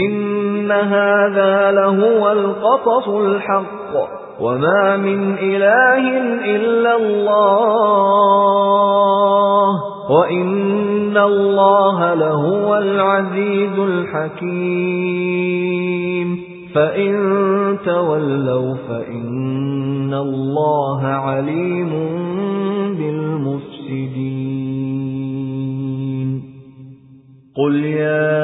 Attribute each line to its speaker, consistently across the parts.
Speaker 1: إِنَّ هَذَا لَهُوَ الْقَصَصُ الْحَقُّ وَمَا مِنْ إِلَٰهٍ إِلَّا اللَّهُ وَإِنَّ اللَّهَ لَهُوَ الْعَزِيزُ الْحَكِيمُ فَإِن تَوَلَّوْا فَإِنَّ اللَّهَ عَلِيمٌ بِالْمُفْسِدِينَ قُلْ يَا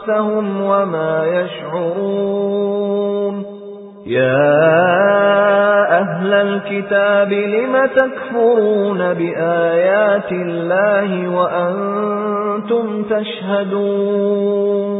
Speaker 1: أَنفُسَهُمْ وَمَا يَشْعُرُونَ. يَا أَهْلَ الْكِتَابِ لِمَ تَكْفُرُونَ بِآيَاتِ اللَّهِ وَأَنْتُمْ تَشْهَدُونَ؟